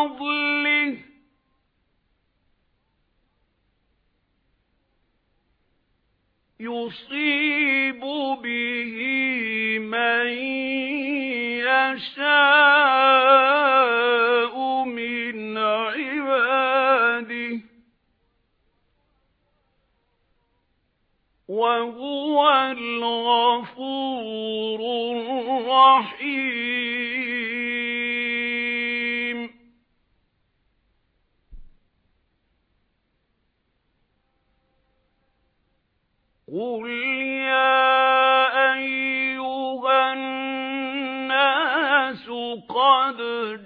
لِفَضْلِهِ يُصِيبُ بِهِ مَن يَشَاءُ مِنْ عِبَادِهِ. وَهُوَ الْغَفُورُ الرَّحِيمُ. قُلْ يَا أَيُّهَا النَّاسُ قَدْ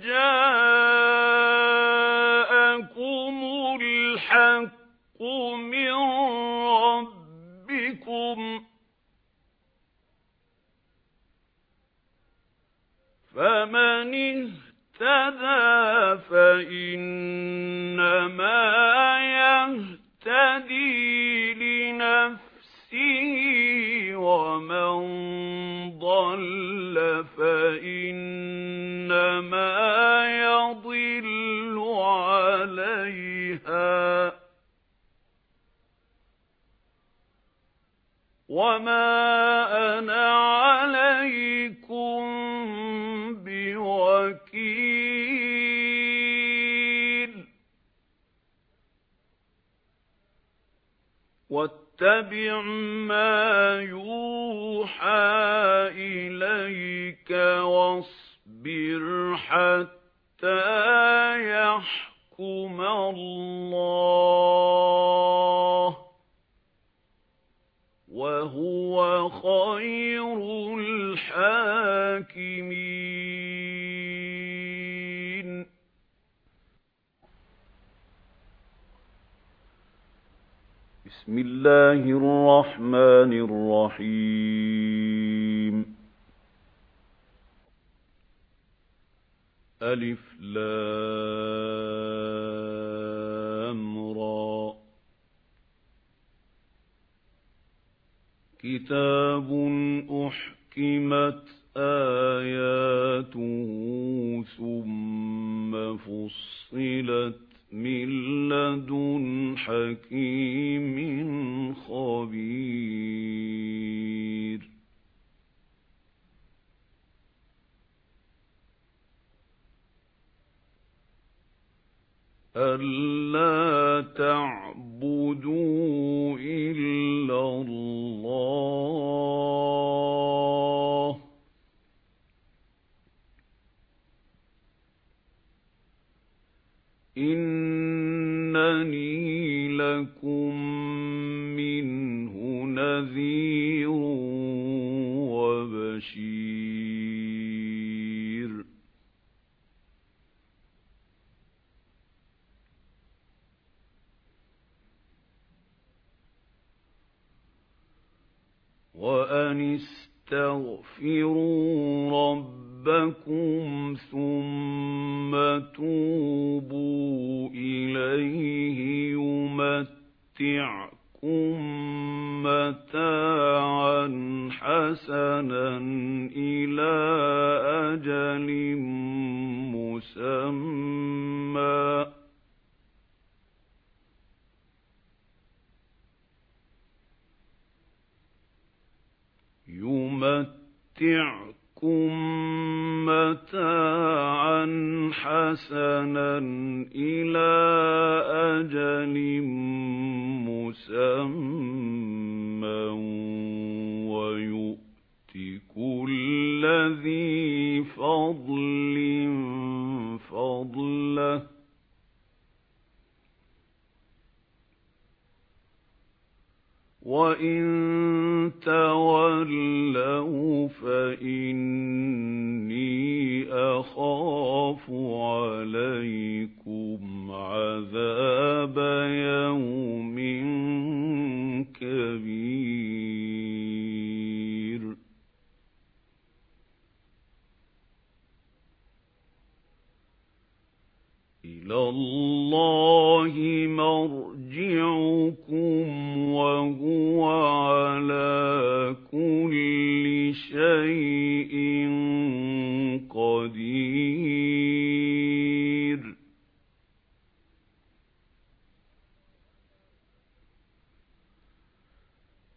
جَاءَكُمُ الْحَقُّ مِنْ رَبِّكُمْ فَمَنِ اهْتَدَى فَإِنَّمَا وَمَا أَنَا عَلَيْكُمْ بِوَكِيلٍ وَاتَّبِعْ مَا يُوحَى إِلَيْكَ وَاصْبِرْ حَتَّى يَحْكُمَ اللَّهُ وَهُوَ خَيْرُ الْحَاكِمِينَ. بسم الله الرحمن الرحيم. ألف لام. كتاب أحكمت آياته ثم فصلت من لدن حكيم خبير أَلَّا تَعْبُدُوا لَكُمْ مِنْهُ نَذِيرٌ وَبَشِيرٌ وَأَنِ اسْتَغْفِرُوا رَبَّكُمْ ثُمَّ تُوبُوا إِلَيْهِ يُمَتِّعْكُم مَّتَاعًا حَسَنًا إِلَى أَجَلٍ مُّسَمًّى يُمَتِّعْكُم مَّتَاعًا حَسَنًا ذِي فَضْلٍ فَضْلَهُ. وَإِن تَوَلَّوْا فَإِنِّي أَخَافُ مَرْجِعُكُمْ وَهُوَ عَلَى كُلِّ شَيْءٍ قَدِيرٌ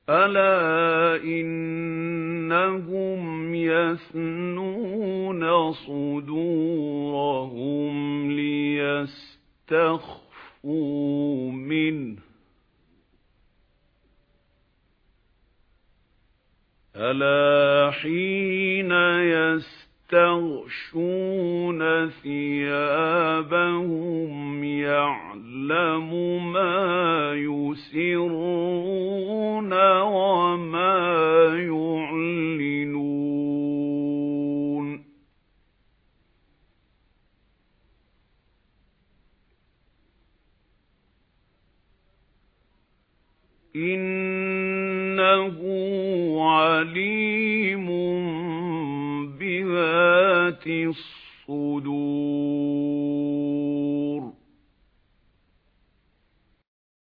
أَلَا إِنَّهُمْ يَثْنُونَ صُدُورَهُمْ لِيَسْتَخْفُوا مِنْهُ أَلَا حِينَ يَسْتَغْشُونَ ثِيَابَهُمْ يَعْلَمُ مَا يُسِرُّونَ وَمَا إِنَّهُ عَلِيمٌ